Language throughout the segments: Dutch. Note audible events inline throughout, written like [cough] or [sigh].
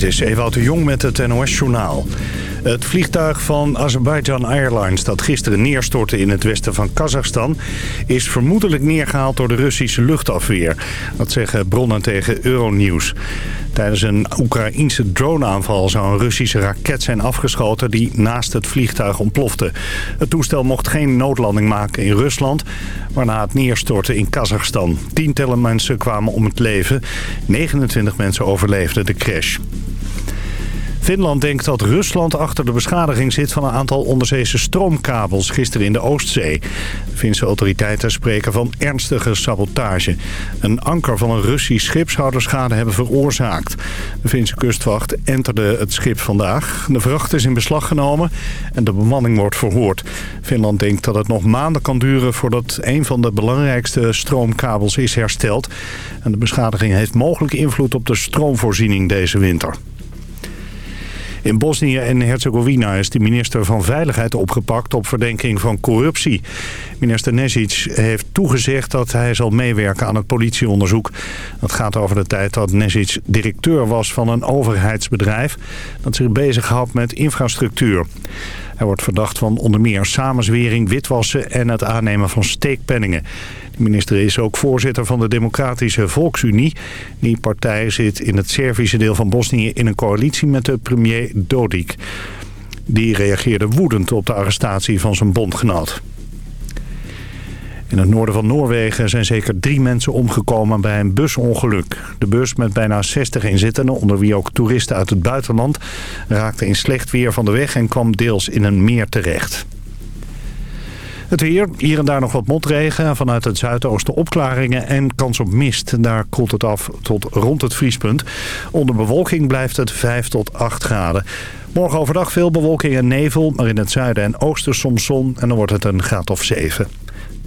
Dit is Ewout de Jong met het NOS-journaal. Het vliegtuig van Azerbaijan Airlines dat gisteren neerstortte in het westen van Kazachstan... is vermoedelijk neergehaald door de Russische luchtafweer. Dat zeggen bronnen tegen Euronews. Tijdens een Oekraïense droneaanval zou een Russische raket zijn afgeschoten... die naast het vliegtuig ontplofte. Het toestel mocht geen noodlanding maken in Rusland... waarna het neerstortte in Kazachstan. Tientallen mensen kwamen om het leven. 29 mensen overleefden de crash. Finland denkt dat Rusland achter de beschadiging zit van een aantal onderzeese stroomkabels gisteren in de Oostzee. De Finse autoriteiten spreken van ernstige sabotage. Een anker van een Russisch schip zou de schade hebben veroorzaakt. De Finse kustwacht enterde het schip vandaag. De vracht is in beslag genomen en de bemanning wordt verhoord. Finland denkt dat het nog maanden kan duren voordat een van de belangrijkste stroomkabels is hersteld. En de beschadiging heeft mogelijk invloed op de stroomvoorziening deze winter. In Bosnië en Herzegovina is de minister van Veiligheid opgepakt op verdenking van corruptie. Minister Nesic heeft toegezegd dat hij zal meewerken aan het politieonderzoek. Dat gaat over de tijd dat Nesic directeur was van een overheidsbedrijf... dat zich bezighoudt met infrastructuur. Hij wordt verdacht van onder meer samenzwering, witwassen en het aannemen van steekpenningen. De minister is ook voorzitter van de Democratische Volksunie. Die partij zit in het Servische deel van Bosnië in een coalitie met de premier Dodik. Die reageerde woedend op de arrestatie van zijn bondgenoot. In het noorden van Noorwegen zijn zeker drie mensen omgekomen bij een busongeluk. De bus met bijna 60 inzittenden, onder wie ook toeristen uit het buitenland... raakte in slecht weer van de weg en kwam deels in een meer terecht. Het weer, hier en daar nog wat motregen. Vanuit het zuidoosten opklaringen en kans op mist. Daar koelt het af tot rond het vriespunt. Onder bewolking blijft het 5 tot 8 graden. Morgen overdag veel bewolking en nevel, maar in het zuiden en oosten soms zon. En dan wordt het een graad of 7.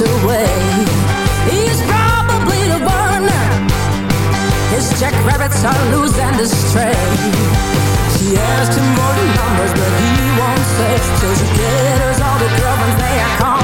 Away. He's probably the one. His jackrabbits are loose and astray. She asked him for the numbers, but he won't say. So she gathers all the girlfriends they are calling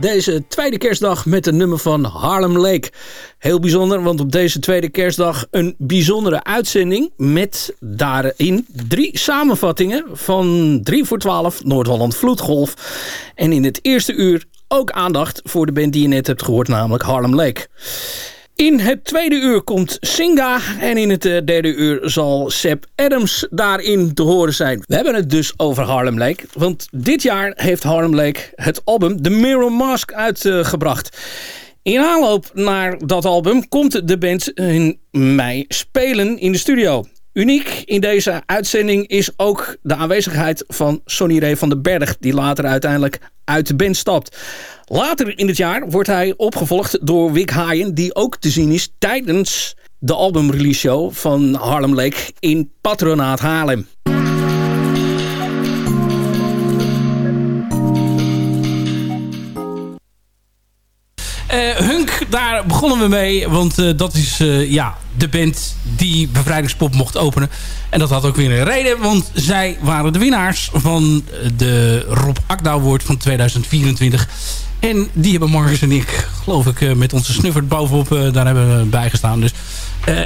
deze tweede kerstdag met een nummer van Harlem Lake. Heel bijzonder, want op deze tweede kerstdag een bijzondere uitzending... met daarin drie samenvattingen van 3 voor 12 Noord-Holland Vloedgolf. En in het eerste uur ook aandacht voor de band die je net hebt gehoord, namelijk Harlem Lake. In het tweede uur komt Singa en in het eh, derde uur zal Seb Adams daarin te horen zijn. We hebben het dus over Harlem Lake, want dit jaar heeft Harlem Lake het album The Mirror Mask uitgebracht. In aanloop naar dat album komt de band in mei spelen in de studio. Uniek in deze uitzending is ook de aanwezigheid van Sonny Ray van den Berg... die later uiteindelijk uit de band stapt. Later in het jaar wordt hij opgevolgd door Wick Haaien... die ook te zien is tijdens de albumrelease show van Harlem Lake in Patronaat Haarlem. Uh, Hunk, daar begonnen we mee. Want uh, dat is uh, ja, de band die Bevrijdingspop mocht openen. En dat had ook weer een reden. Want zij waren de winnaars van de Rob Akda Award van 2024. En die hebben Marcus en ik, geloof ik, met onze snuffert bovenop daar hebben we bijgestaan. Dus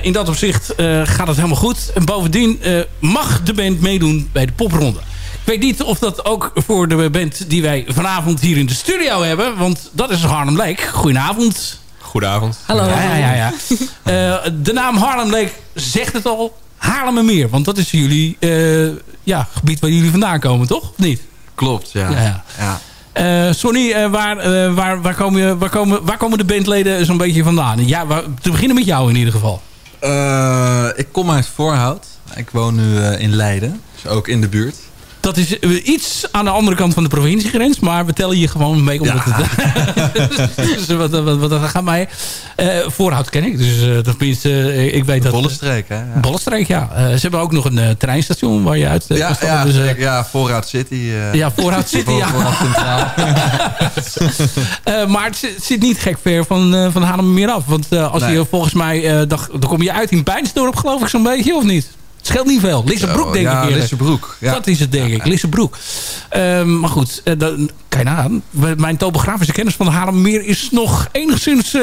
in dat opzicht gaat het helemaal goed. En bovendien mag de band meedoen bij de popronde. Ik weet niet of dat ook voor de band die wij vanavond hier in de studio hebben. Want dat is Harlem Lake. Goedenavond. Goedenavond. Hallo. Ja, ja, ja. ja. uh, [laughs] de naam Harlem Lake zegt het al. Haarlemmermeer. Want dat is jullie uh, ja, gebied waar jullie vandaan komen, toch? Of niet? Klopt, ja. ja, ja. ja. Uh, Sonny, waar, waar, waar, komen, waar, komen, waar komen de bandleden zo'n beetje vandaan? Ja, waar, te beginnen met jou in ieder geval. ik kom uit Voorhout. Ik woon nu in Leiden. Dus ook in de buurt. Dat is eh, iets aan de andere kant van de provinciegrens. Maar we tellen je gewoon mee. Omdat ja. het, [laughs] dus wat, wat, wat, wat gaat mij... Uh, voorhoud ken ik. Dus uh, tenminste, uh, ik weet dat... Bollenstreek, hè? Ja. Bollenstreek, ja. ze hebben ook nog een treinstation waar je uit ja, ja, dus, ja, Voorhout City. ja, Voorhout City, ja. [laughs] maar het zit niet gek ver van, van Haarlem meer af. Want als nee. je volgens mij... dan, dan kom je uit in Pijnsdorp, geloof ik zo'n beetje, of niet? Het scheelt niet veel. Lissebroek, denk ja, ik. Lissebroek. Ja. Dat is het, denk ik. Lissebroek. Um, maar goed, uh, dan, kijk aan. Mijn topografische kennis van de Haarlemmeer is nog enigszins... Uh,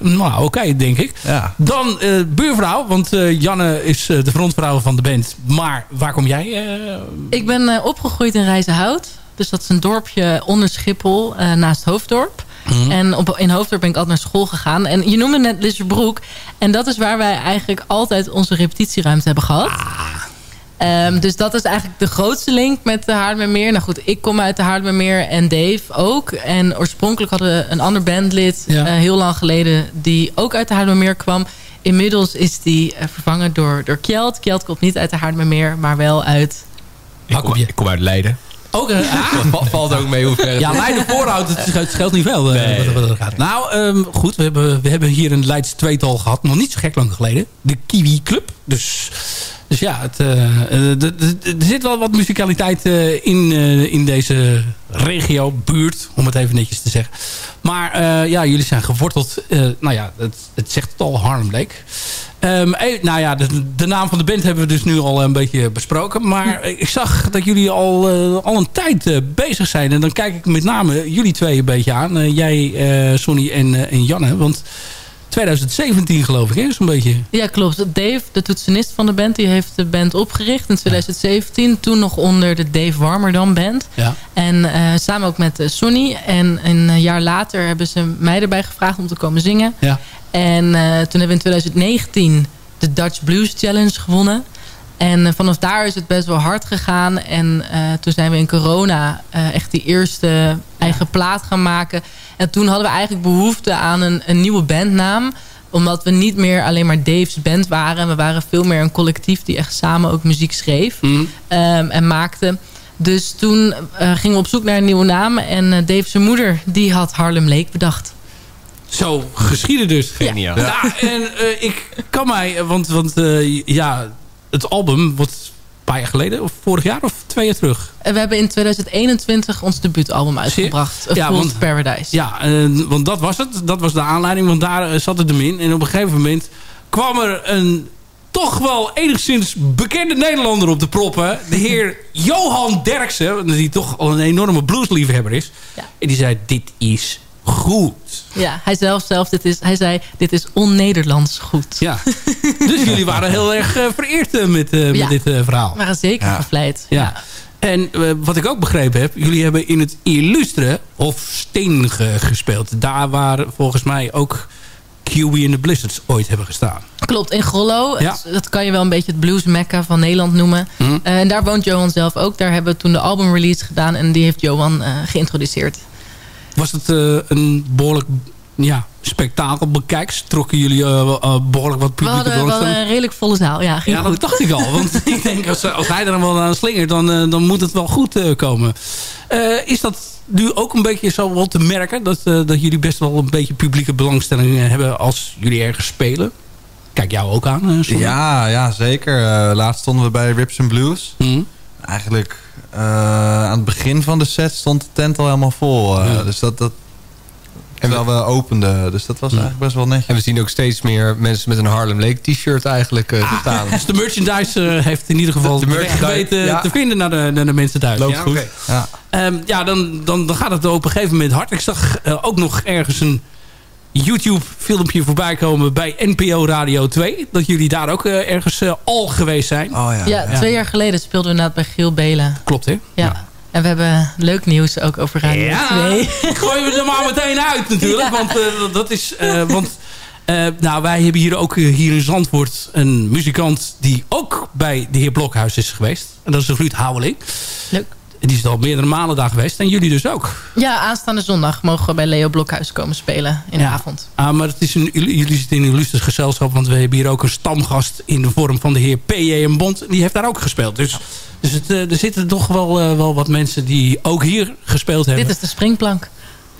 nou, oké, okay, denk ik. Ja. Dan uh, buurvrouw, want Janne is de frontvrouw van de band. Maar waar kom jij? Ik ben opgegroeid in Rijzenhout. Dus dat is een dorpje onder Schiphol, naast Hoofddorp. Mhm. En op, in Hoofddorp ben ik altijd naar school gegaan. En je noemde net Lisserbroek. En dat is waar wij eigenlijk altijd onze repetitieruimte hebben gehad. Ah. Um, dus dat is eigenlijk de grootste link met de Haarlemmermeer. Nou goed, ik kom uit de Haarlemmermeer en Dave ook. En oorspronkelijk hadden we een ander bandlid ja. uh, heel lang geleden... die ook uit de Haarlemmermeer kwam. Inmiddels is die uh, vervangen door, door Kjeld. Kjeld komt niet uit de Haarlemmermeer, maar wel uit... Ik kom, ik kom uit Leiden. Ook, ah. valt ook mee hoe ver Ja, Leiden voorhoud, het scheelt niet veel. Uh, nee. wat, wat gaat. Nou, um, goed, we hebben, we hebben hier een Leids tweetal gehad. Nog niet zo gek lang geleden. De Kiwi Club. Dus, dus ja, het, uh, er zit wel wat muzikaliteit in, in deze regio, buurt, om het even netjes te zeggen. Maar ja, jullie zijn geworteld. nou ja, het, het zegt het al, Harlem Lake. Um, nou ja, de, de, naam van de band hebben we dus nu al een beetje besproken. Maar ik zag dat jullie al, uh, al een tijd uh, bezig zijn. En dan kijk ik met name jullie twee een beetje aan. Uh, jij, Sonny en, en Janne. Want 2017 geloof ik, hè? Zo'n beetje. Ja, klopt. Dave, de toetsenist van de band, die heeft de band opgericht in 2017. Ja. Toen nog onder de Dave Warmerdam Band. Ja. En samen ook met Sonny. En een jaar later hebben ze mij erbij gevraagd om te komen zingen. Ja. En uh, toen hebben we in 2019 de Dutch Blues Challenge gewonnen. En uh, vanaf daar is het best wel hard gegaan. En uh, toen zijn we in corona echt die eerste eigen plaat gaan maken. En toen hadden we eigenlijk behoefte aan een, een nieuwe bandnaam omdat we niet meer alleen maar Dave's band waren. We waren veel meer een collectief die echt samen ook muziek schreef mm. um, en maakte. Dus toen uh, gingen we op zoek naar een nieuwe naam. En uh, Dave's moeder die had Harlem Lake bedacht. Zo geschieden dus. Geniaal. Ja, en uh, ik kan mij, want, want uh, ja, het album wordt een paar jaar geleden, of vorig jaar of twee jaar terug. We hebben in 2021 ons debuutalbum uitgebracht. Ja, want, Paradise. Ja, uh, want dat was het. Dat was de aanleiding, want daar zat het hem in. En op een gegeven moment kwam er een toch wel enigszins bekende Nederlander op de proppen. De heer Johan Derksen, die toch al een enorme bluesliefhebber is. Ja. En die zei, dit is goed. Ja, hij zelf, zelf dit is, hij zei, dit is on-Nederlands goed. Ja. dus jullie [laughs] waren heel erg eh, vereerd eh, met, eh, met Ja. dit eh, verhaal. We waren zeker gevleid. Ja. En eh, wat ik ook begrepen heb, jullie hebben in het illustre of Steen ge- gespeeld. Daar waar volgens mij ook QB en de Blizzards ooit hebben gestaan. Klopt, in Grollo. Ja. Dat kan je wel een beetje het blues mecca van Nederland noemen. Mhm. Eh, en daar woont Johan zelf ook. Daar hebben we toen de album release gedaan. En die heeft Johan eh, geïntroduceerd. Was het eh, een behoorlijk ja, spektakel bekijks? Trokken jullie eh, eh, behoorlijk wat We publieke hadden wel een redelijk volle zaal. Ja, ging Ja, goed. dat dacht ik al. Want [laughs] ik denk, als, als hij er dan wel aan slingert, dan, dan moet het wel goed eh, komen. Eh, is dat nu ook een beetje zo wel te merken? Dat, eh, dat jullie best wel een beetje publieke belangstelling hebben als jullie ergens spelen? Kijk jou ook aan, eh. Ja, ja, zeker. Eh, laatst stonden we bij Rips and Blues. Hm? Eigenlijk eh, aan het begin van de set stond de tent al helemaal vol. eh, Ja. Dus dat... dat Terwijl we openden. Dus dat was Ja. eigenlijk best wel netjes. En we zien ook steeds meer mensen met een Harlem Lake t-shirt eigenlijk eh, staan. Dus de merchandise heeft in ieder geval De de weg merchandise, weten ja. te vinden naar de, naar de mensen thuis. Loopt ja? goed. oké. Ja. Ehm, ja, dan, dan, dan gaat het op een gegeven moment hard. Ik zag ook nog ergens een YouTube-filmpje voorbij komen bij NPO Radio 2. Dat jullie daar ook eh, ergens eh, al geweest zijn. Oh ja. Ja, twee jaar geleden speelden we inderdaad bij Giel Belen. Klopt, hè? Ja. En we hebben leuk nieuws ook over Radio Ja, 2. gooien we er maar meteen uit natuurlijk. Ja. Want eh, dat is... eh, want eh, nou, wij hebben hier ook hier in Zandvoort een muzikant... die ook bij de heer Blokhuis is geweest. En dat is Ruud Houweling. Leuk. En die is al meerdere malen daar geweest. En jullie dus ook. Ja, aanstaande zondag mogen we bij Leo Blokhuis komen spelen in de Ja. avond. Ah, maar het is een, jullie zitten in een illustres gezelschap. Want we hebben hier ook een stamgast in de vorm van de heer P.J. Bond. Die heeft daar ook gespeeld. Dus, dus het, eh, er zitten toch wel, eh, wel wat mensen die ook hier gespeeld hebben. Dit is de springplank.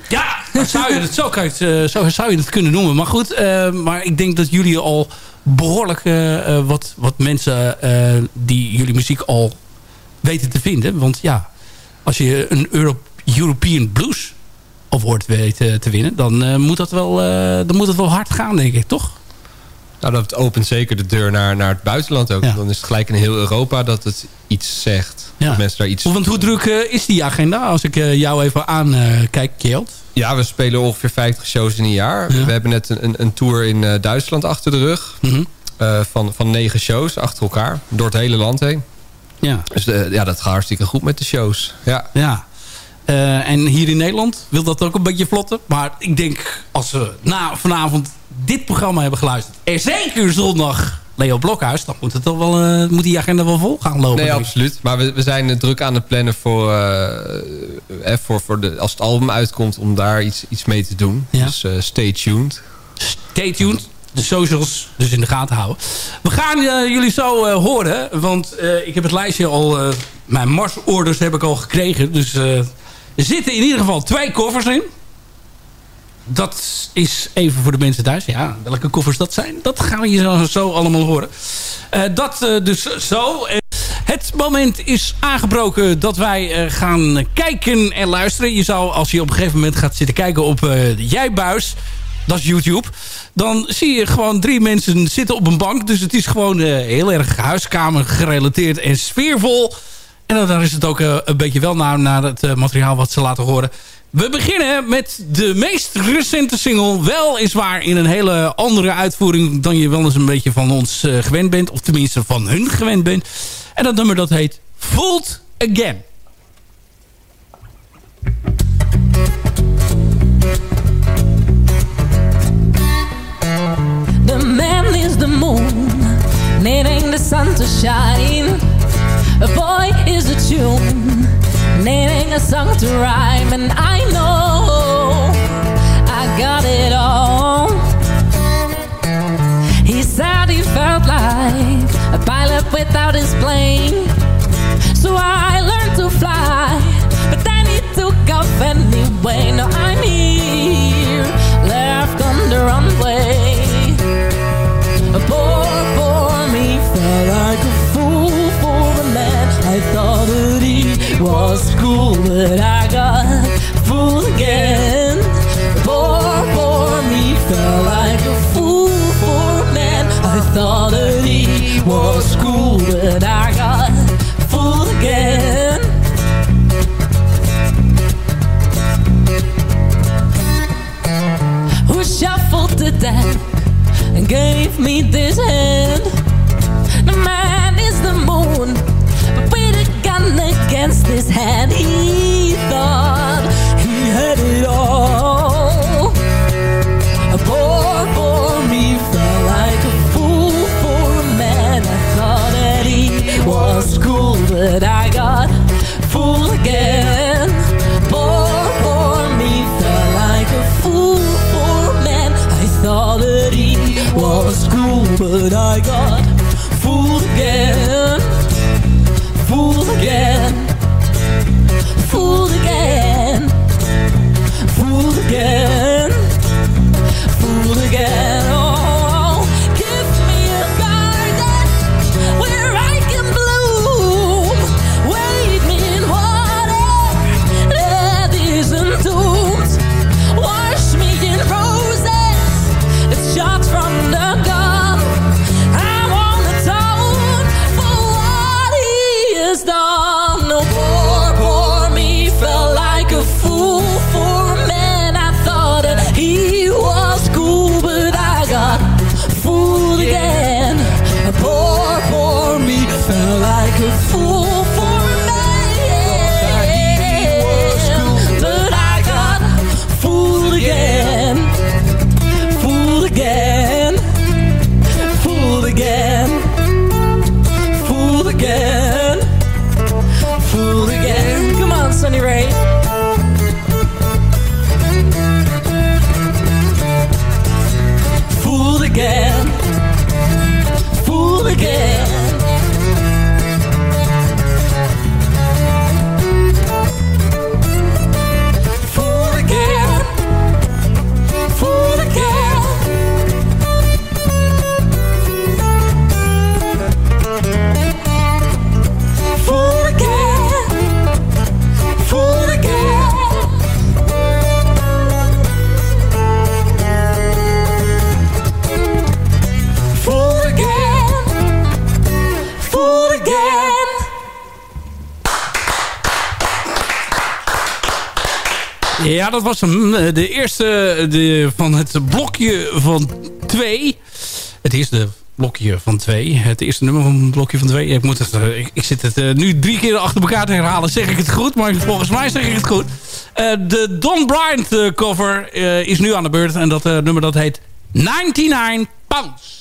Ja, zou je het, zo, kan je het, eh, zo zou je het kunnen noemen. Maar goed, maar ik denk dat jullie al behoorlijk eh, eh, wat, wat mensen die jullie muziek al weten te vinden. Want ja, als je een Euro European Blues Award weet eh, te winnen... Dan, eh, moet dat wel, eh, dan moet het wel hard gaan, denk ik, toch? Nou, dat opent zeker de deur naar, naar het buitenland ook. Ja. Dan is het gelijk in heel Europa dat het iets zegt. Ja. Dat mensen daar iets... Want hoe druk is die agenda? Als ik jou even aankijk, Kjeld. Ja, we spelen ongeveer 50 shows in een jaar. Ja. We hebben net een, een, een tour in Duitsland achter de rug. Mhm. van, van negen shows achter elkaar. Door het hele land heen. Ja. Dus ja, dat gaat hartstikke goed met de shows. Ja. Ja. Eh, en hier in Nederland wil dat ook een beetje vlotten. Maar ik denk, als we na vanavond dit programma hebben geluisterd... en zeker zondag Leo Blokhuis... dan moet, het toch wel, eh, moet die agenda wel vol gaan lopen. Nee, absoluut. Maar we, we zijn eh, druk aan het plannen voor, voor, voor de, als het album uitkomt... om daar iets, iets mee te doen. Ja. Dus stay tuned. Stay tuned. De socials dus in de gaten houden. We gaan eh, jullie zo eh, horen. Want eh, ik heb het lijstje al... mijn marsorders heb ik al gekregen. Dus er zitten in ieder geval twee koffers in. Dat is even voor de mensen thuis. Ja, welke koffers dat zijn, dat gaan we hier zo, allemaal horen. Dat dus zo. Het moment is aangebroken dat wij gaan kijken en luisteren. Je zou, als je op een gegeven moment gaat zitten kijken op eh, de Jijbuis... dat is YouTube... dan zie je gewoon drie mensen zitten op een bank. Dus het is gewoon eh, heel erg huiskamer gerelateerd en sfeervol. En dan- is het ook eh, een beetje wel naar, naar het eh, materiaal wat ze laten horen. We beginnen met de meest recente single. Weliswaar in een hele andere uitvoering... dan je wel eens een beetje van ons gewend bent. Of tenminste van hun gewend bent. En dat nummer dat heet Fooled Again. Needing the sun to shine. A boy is a tune, needing a song to rhyme. And I know I got it all. He said he felt like a pilot without his plane. So I learned to fly, but then he took off anyway. Now I'm here, left on the runway. I thought that he was cool, but I got fooled again. Poor, poor me, felt like a fool for a man. I thought that he was cool, but I got fooled again. Who shuffled the deck and gave me this hand? Against his hand, he thought he had it all. A poor, poor me felt like a fool for a man. I thought that he was cool, but I got Ja, dat was hem. De eerste de, van het blokje van twee. Het eerste blokje van twee. Het eerste nummer van het blokje van twee. Ik, moet het, eh, ik, zit het eh, nu drie keer achter elkaar te herhalen. Zeg ik het goed, maar volgens mij zeg ik het goed. Eh, de Don Bryant cover is nu aan de beurt. En dat nummer dat heet 99 Pounds.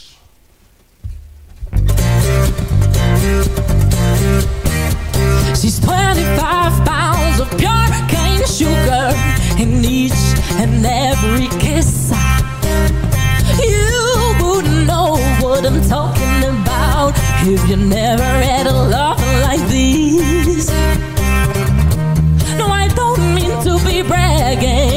And every kiss. You wouldn't know what I'm talking about if you never had a love like this. No, I don't mean to be bragging,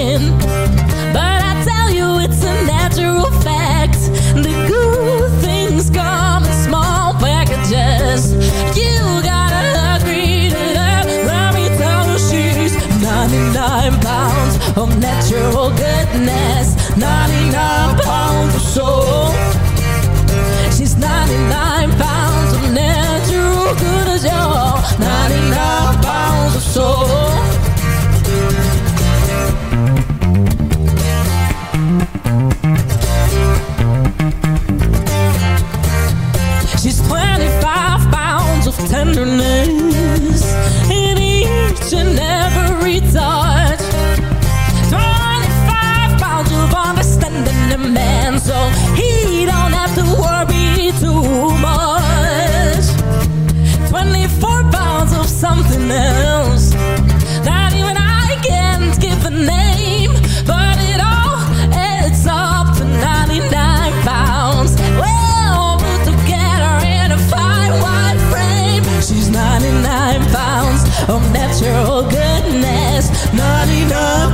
natural goodness, not enough.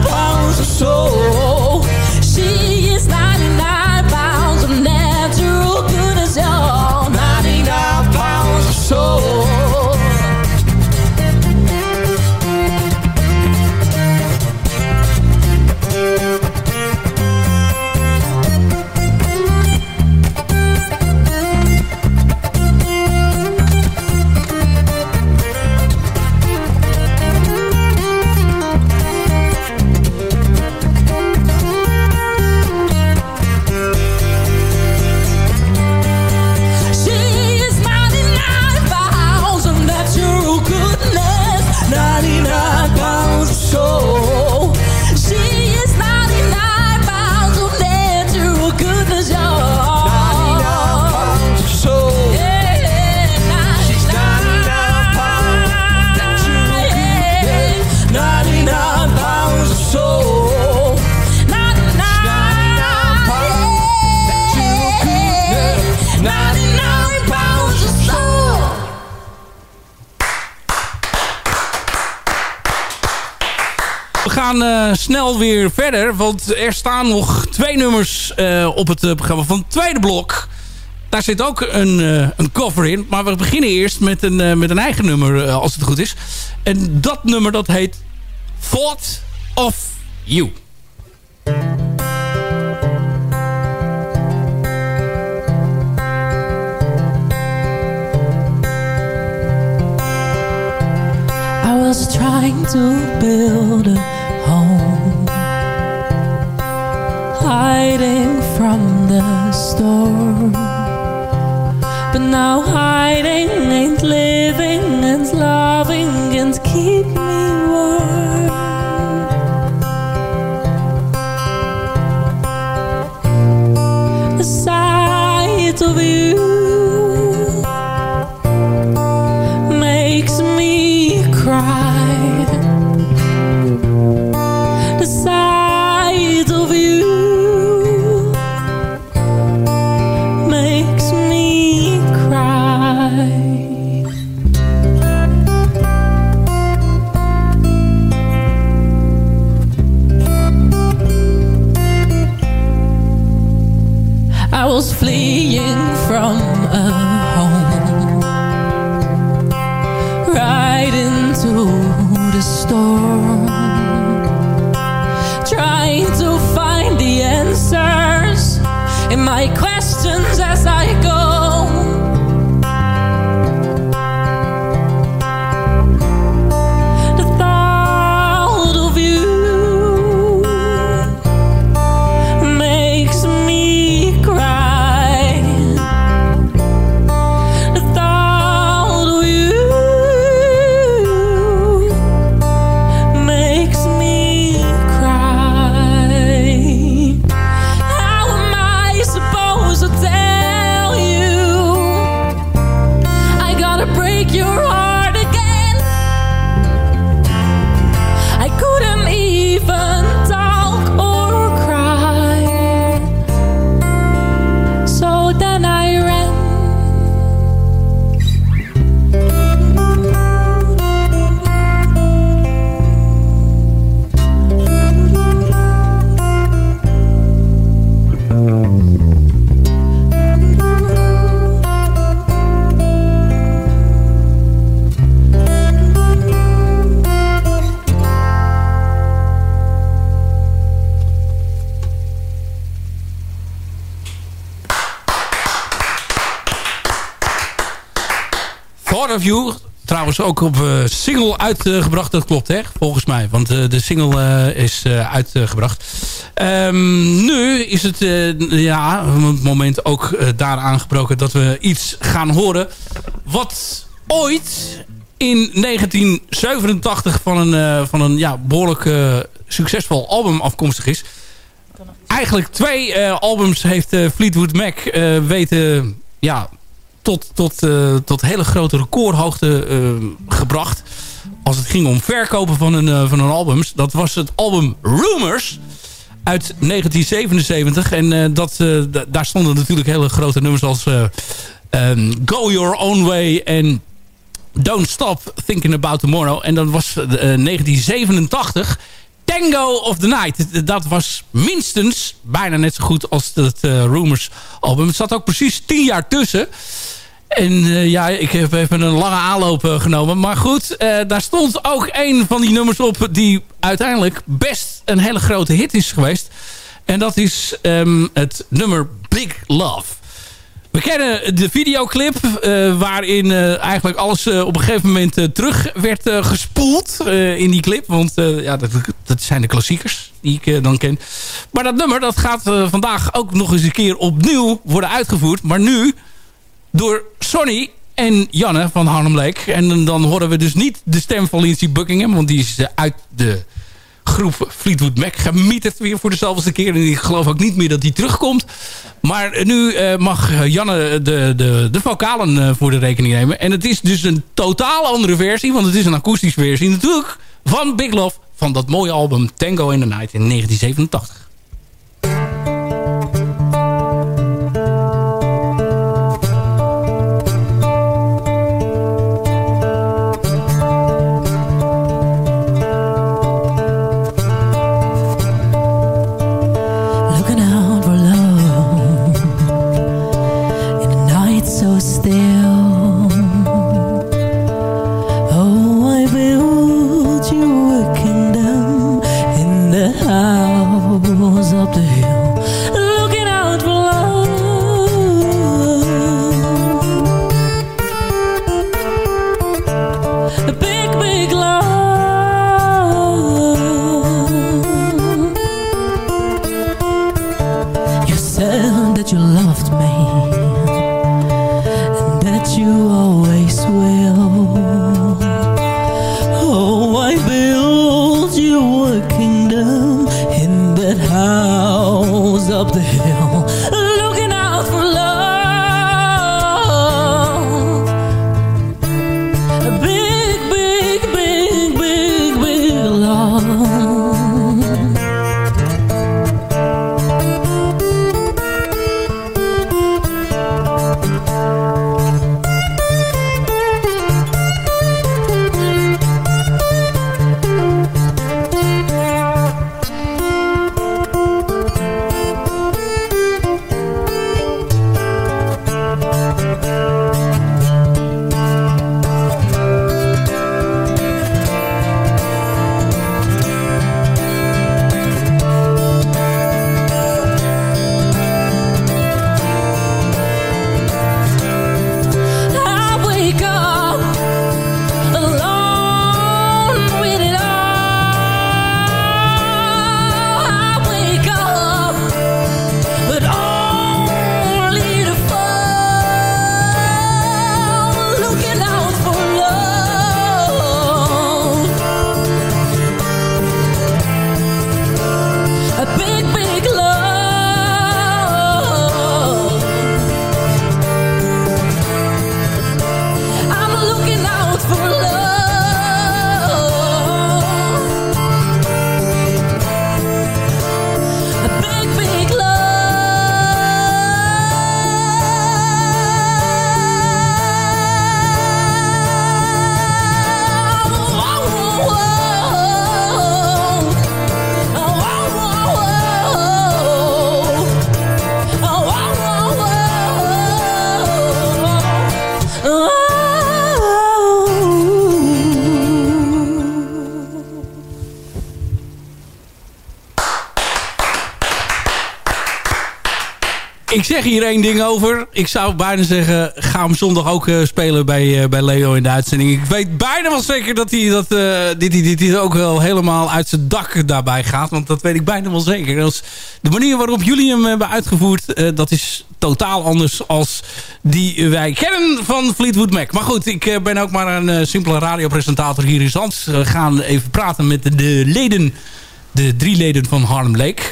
Snel weer verder. Want er staan nog twee nummers eh, op het eh, programma van het tweede blok. Daar zit ook een, eh, een cover in. Maar we beginnen eerst met een, met een eigen nummer, als het goed is. En dat nummer dat heet Thought of You. I was trying to build a the storm. But now hiding ain't living, and loving can't keep Thought of You. Trouwens ook op eh, single uitgebracht. Dat klopt, hè? Volgens mij. Want eh, de single eh, is uitgebracht. Ehm, nu is het ja, moment ook daar aangebroken... dat we iets gaan horen... wat ooit in 1987 van een, van een ja, behoorlijk eh, succesvol album afkomstig is. Eigenlijk twee albums heeft Fleetwood Mac weten... Ja, tot, tot, eh, tot hele grote recordhoogte eh, gebracht. Als het ging om verkopen van een, eh, van een albums. Dat was het album Rumors uit 1977. En dat, da- daar stonden natuurlijk hele grote nummers als eh, ehm, Go Your Own Way en Don't Stop Thinking About Tomorrow. En dat was eh, 1987. Tango of the Night. Dat was minstens bijna net zo goed als het eh, Rumors album. Het zat ook precies tien jaar tussen. En eh, ja, ik heb even een lange aanloop eh, genomen. Maar goed, daar stond ook een van die nummers op... die uiteindelijk best een hele grote hit is geweest. En dat is ehm, het nummer Big Love. We kennen de videoclip eh, waarin eh, eigenlijk alles eh, op een gegeven moment terug werd gespoeld in die clip. Want ja, dat, dat zijn de klassiekers die ik dan ken. Maar dat nummer dat gaat vandaag ook nog eens een keer opnieuw worden uitgevoerd. Maar nu door Sonny en Janne van Harlem Lake. En dan horen we dus niet de stem van Lindsey Buckingham. Want die is uit de groep Fleetwood Mac gemieterd weer voor dezelfde keer. En ik geloof ook niet meer dat die terugkomt. Maar nu eh, mag Janne de, de, de vocalen eh, voor de rekening nemen. En het is dus een totaal andere versie. Want het is een akoestische versie natuurlijk. Van Big Love. Van dat mooie album Tango in the Night in 1987. Zeg hier één ding over. Ik zou bijna zeggen, ga hem zondag ook eh, spelen bij, eh, bij Leo in de uitzending. Ik weet bijna wel zeker dat hij dat, eh, dit, dit, dit, ook wel helemaal uit zijn dak daarbij gaat. Want dat weet ik bijna wel zeker. Als de manier waarop jullie hem hebben uitgevoerd, dat is totaal anders als die wij kennen van Fleetwood Mac. Maar goed, ik ben ook maar een simpele radiopresentator hier in Zand. We gaan even praten met de, de leden, de drie leden van Harlem Lake.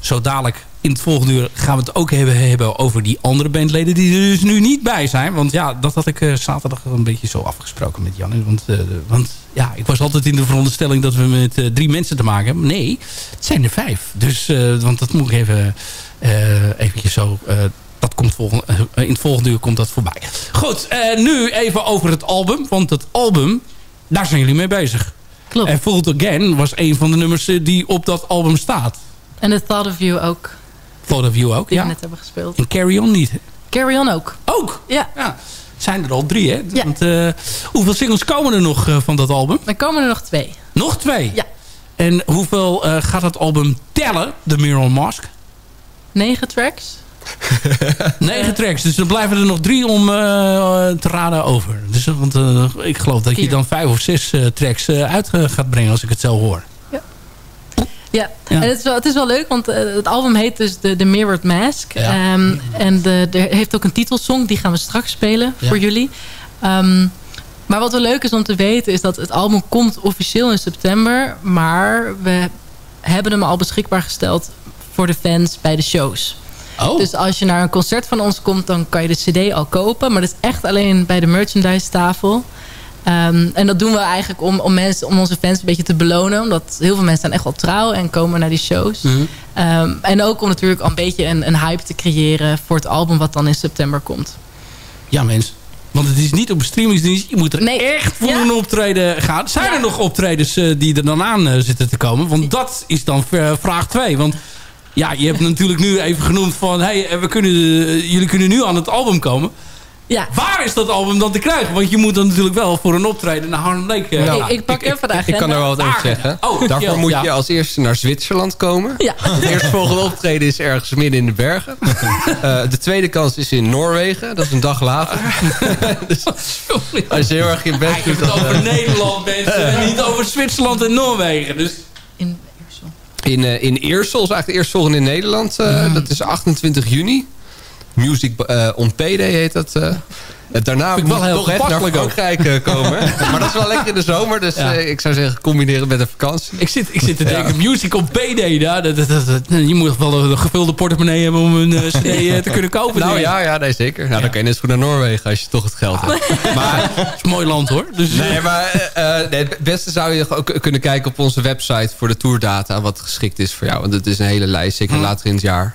Zo dadelijk in het volgende uur gaan we het ook hebben, hebben over die andere bandleden die er dus nu niet bij zijn. Want ja, dat had ik eh, zaterdag een beetje zo afgesproken met Jan. Want, eh, want ja, ik was altijd in de veronderstelling dat we met eh, drie mensen te maken hebben. Nee, het zijn er vijf. Dus, want dat moet ik even eventjes zo... dat komt volgende, in het volgende uur komt dat voorbij. Goed, nu even over het album. Want het album, daar zijn jullie mee bezig. Klopt. En Fooled Again was een van de nummers die op dat album staat. En The Thought of You ook, Thought of You ook, die ja. we net hebben gespeeld. En Carry On niet. Carry On ook. Ook? Ja. Ja. Zijn er al drie, hè? Ja. Want, eh, hoeveel singles komen er nog eh, van dat album? Er komen er nog twee. Nog twee? Ja. En hoeveel eh, gaat dat album tellen, The Mirror Mask? Negen tracks. [laughs] Negen tracks, dus er blijven er nog drie om te raden over. Dus, want ik geloof dat je dan vijf of zes tracks uit gaat brengen als ik het zo hoor. Ja, Ja. en het is, wel, het is wel leuk, want eh, het album heet dus The, The Mirrored Mask. Ja. Ehm, en de, er heeft ook een titelsong, die gaan we straks spelen Ja. voor jullie. Ehm, maar wat wel leuk is om te weten, is dat het album komt officieel in september. Maar we hebben hem al beschikbaar gesteld voor de fans bij de shows. Oh, Dus als je naar een concert van ons komt, dan kan je de cd al kopen. Maar dat is echt alleen bij de merchandise tafel. Ehm, en dat doen we eigenlijk om, om, mensen, om onze fans een beetje te belonen. Omdat heel veel mensen zijn echt wel trouw en komen naar die shows. Mhm. Ehm, en ook om natuurlijk een beetje een, een hype te creëren voor het album wat dan in september komt. ja mensen. Want het is niet op een streamingsdienst. Je moet er Nee. echt voor Ja. een optreden gaan. Zijn Ja. er nog optredens eh, die er dan aan eh, zitten te komen? Want dat is dan eh, vraag 2. Want ja, je hebt [laughs] natuurlijk nu even genoemd van... Hey, we kunnen, jullie kunnen nu aan het album komen. Ja. Waar is dat album dan te krijgen? Want je moet dan natuurlijk wel voor een optreden naar Harlem Lake. eh, Nou, ik, ik pak even de agenda. Ik kan er wel wat over zeggen. oh, Daarvoor ja, moet ja. je als eerste naar Zwitserland komen. Ja. [laughs] Het eerstvolgende optreden is ergens midden in de bergen. [laughs] Eh, de tweede kans is in Noorwegen. Dat is een dag later. [laughs] dus als je heel erg je best Ik doet... het over eh, Nederland, mensen. en niet over Zwitserland en Noorwegen. Dus In Eersel. in, eh, in Eersel is eigenlijk de eerstvolgende in Nederland. eh, Dat is 28 juni. Music eh, on Payday heet dat. eh. Eh, Daarna moet wel heel toch echt naar. Frankrijk eh, komen. [laughs] maar dat is wel lekker in de zomer. Dus Ja. ik zou zeggen, combineren met een vakantie. ik zit, ik zit te denken, music op PD. Dat, dat, dat, dat- je moet wel een gevulde portemonnee hebben om een [laughs] cd te kunnen kopen. Nou ja, ja nee, zeker. Nou, dan kan je net goed naar Noorwegen als je toch het geld hebt. [laughs] Maar, Het is een mooi land hoor. Dus, nee, maar nee, het beste zou je ook kunnen kijken op onze website voor de tourdata. Wat geschikt is voor jou. Want het is een hele lijst, zeker later in het jaar.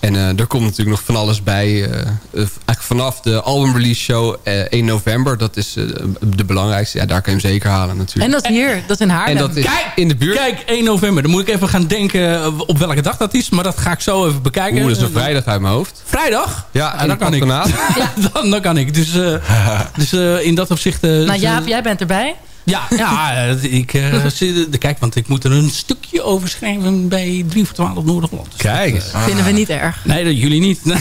En eh er komt natuurlijk nog van alles bij. eh, eh, eigenlijk vanaf de album release show eh, 1 november. Dat is de belangrijkste. Ja, daar kan je hem zeker halen En natuurlijk. dat is hier, dat is in Haarlem. En dat is Kijk, in de buurt. Kijk, 1 november. Dan moet ik even gaan denken op welke dag dat is. Maar dat ga ik zo even bekijken. Oeh, dat is een vrijdag uit mijn hoofd. Vrijdag? Ja, Ah, en dan kan ik. patronaat. [laughs] dan, dan kan ik. Dus, eh, dus eh, in dat opzicht... eh, nou dus, Jaap, jij bent erbij. Ja, ja eh, ik, eh, [laughs] de- kijk, want ik moet er een stukje over schrijven bij 3 voor 12 Noord-Holland. Kijk eens. Vinden we niet erg. Nee, dat jullie niet. [laughs]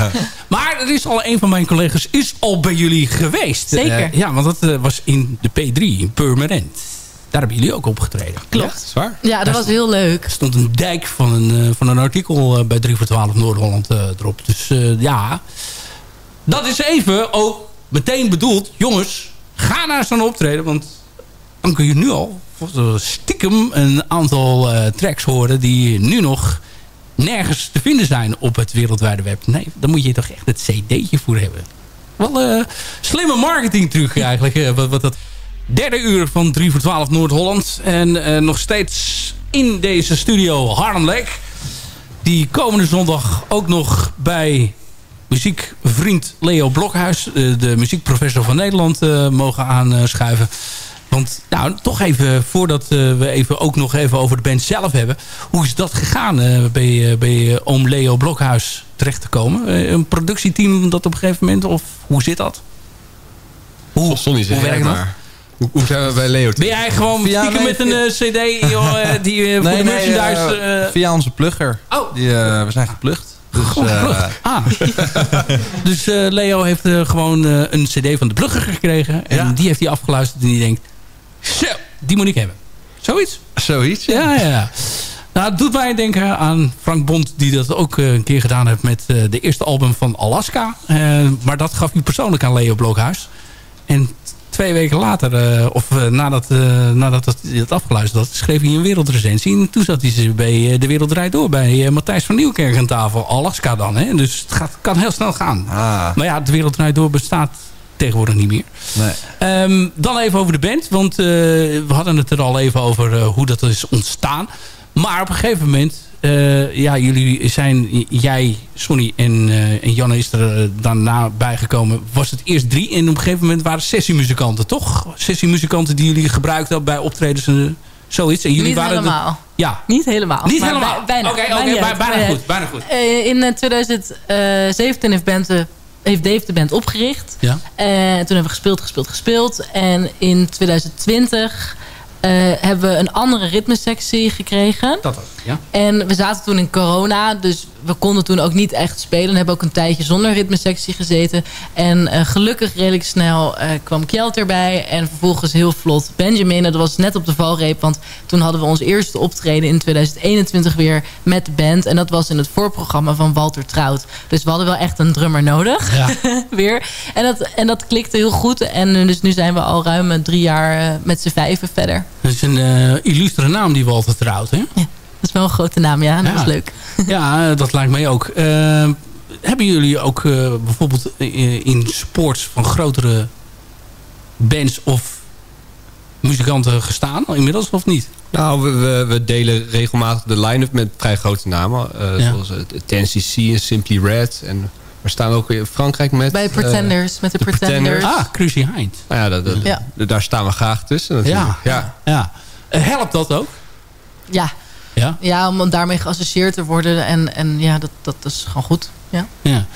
[laughs] maar er is al een van mijn collega's is al bij jullie geweest. Zeker. Eh, ja, want dat eh, was in de P3, in Purmerend. Daar hebben jullie ook opgetreden. Klopt. Zwaar. Ja, dat was heel leuk. Er stond een dijk van een, eh, van een artikel eh, bij 3 voor 12 Noord-Holland eh, erop. Dus eh, ja, dat is even ook meteen bedoeld. Jongens, ga naar zo'n optreden. Want dan kun je nu al stiekem een aantal eh, tracks horen... die nu nog nergens te vinden zijn op het wereldwijde web. Nee, dan moet je toch echt het cd'tje voor hebben. Wel eh slimme marketing truc [laughs] eigenlijk. eh, wat, wat dat derde uur van 3 voor 12 Noord-Holland. En nog steeds in deze studio Harlem Lake. Die komende zondag ook nog bij muziekvriend Leo Blokhuis... eh, de muziekprofessor van Nederland, eh, mogen aanschuiven. Want nou, toch even, voordat eh, we even ook nog even over de band zelf hebben. Hoe is dat gegaan eh, bij, bij oom Leo Blokhuis terecht te komen? Een productieteam dat op een gegeven moment, of hoe zit dat? Hoe, Sonny, hoe werkt dat? Hoe, zijn we bij Leo? Ben jij gewoon Ja, stiekem nee, met een cd joh, die eh, voor de merchandise... via onze plugger. Oh. Die, we zijn geplucht. Dus, geplukt. [laughs] Ah. [laughs] dus eh, Leo heeft eh, gewoon een cd van de plugger gekregen. En Ja. die heeft hij afgeluisterd en die denkt... Zo, die moet ik hebben. Zoiets? Zoiets? Ja, ja, ja. Nou, het doet mij denken aan Frank Bond... die dat ook een keer gedaan heeft met de eerste album van Alaska. Maar dat gaf hij persoonlijk aan Leo Blokhuis. En twee weken later, eh, of eh, nadat, eh, nadat dat, hij dat afgeluisterd had... schreef hij een wereldrecensie. En toen zat hij ze bij De Wereld Draait Door... bij Matthijs van Nieuwkerk aan tafel. Alaska dan, hè. Dus het gaat, kan heel snel gaan. ah, Maar ja, De Wereld Draait Door bestaat tegenwoordig niet meer. nee. Ehm, dan even over de band. Want we hadden het er al even over hoe dat is ontstaan. Maar op een gegeven moment... eh, ja, jullie zijn... Jij, Sonny en, eh, en Janne is er eh, daarna bijgekomen. Was het eerst drie. En op een gegeven moment waren sessiemuzikanten, toch? Sessiemuzikanten die jullie gebruikten bij optredens en zoiets. En jullie Niet waren de- helemaal. ja, Niet helemaal. niet helemaal. bij- Bijna. Oké, bijna goed. Bijna goed. in eh, 2017 heeft, band, heeft Dave de band opgericht. Ja. En toen hebben we gespeeld, gespeeld, gespeeld. En in 2020 eh, hebben we een andere ritmesectie gekregen. Dat was ja. En we zaten toen in corona, dus we konden toen ook niet echt spelen. We hebben ook een tijdje zonder ritmesectie gezeten. En eh, gelukkig redelijk snel eh, kwam Kjeld erbij. En vervolgens heel vlot Benjamin. Dat was net op de valreep, want toen hadden we ons eerste optreden in 2021 weer met de band. En dat was in het voorprogramma van Walter Trout. Dus we hadden wel echt een drummer nodig. Ja. [laughs] weer. En dat, en dat klikte heel goed. En eh, dus nu zijn we al ruim drie jaar met z'n vijven verder. Dat is een eh, illustere naam die Walter trouwt, hè? Dat is wel een grote naam, ja. Dat Ja. is leuk. Ja, eh, dat lijkt mij ook. Eh, hebben jullie ook eh, bijvoorbeeld eh, in sports van grotere bands of muzikanten gestaan al inmiddels of niet? Nou, we, we, we delen regelmatig de line-up met vrij grote namen. eh, Ja. Zoals het 10cc en Simply Red. En we staan ook in Frankrijk met... Bij eh, Pretenders, met de, de Pretenders. Pretenders. Ah, Cruzy Hind. nou ja, dat, dat- Ja. daar staan we graag tussen natuurlijk. Ja. ja. Ja. Eh, helpt dat ook? Ja. Ja. ja, om daarmee geassocieerd te worden. En, en ja, dat, dat is gewoon goed. Ja. Ja.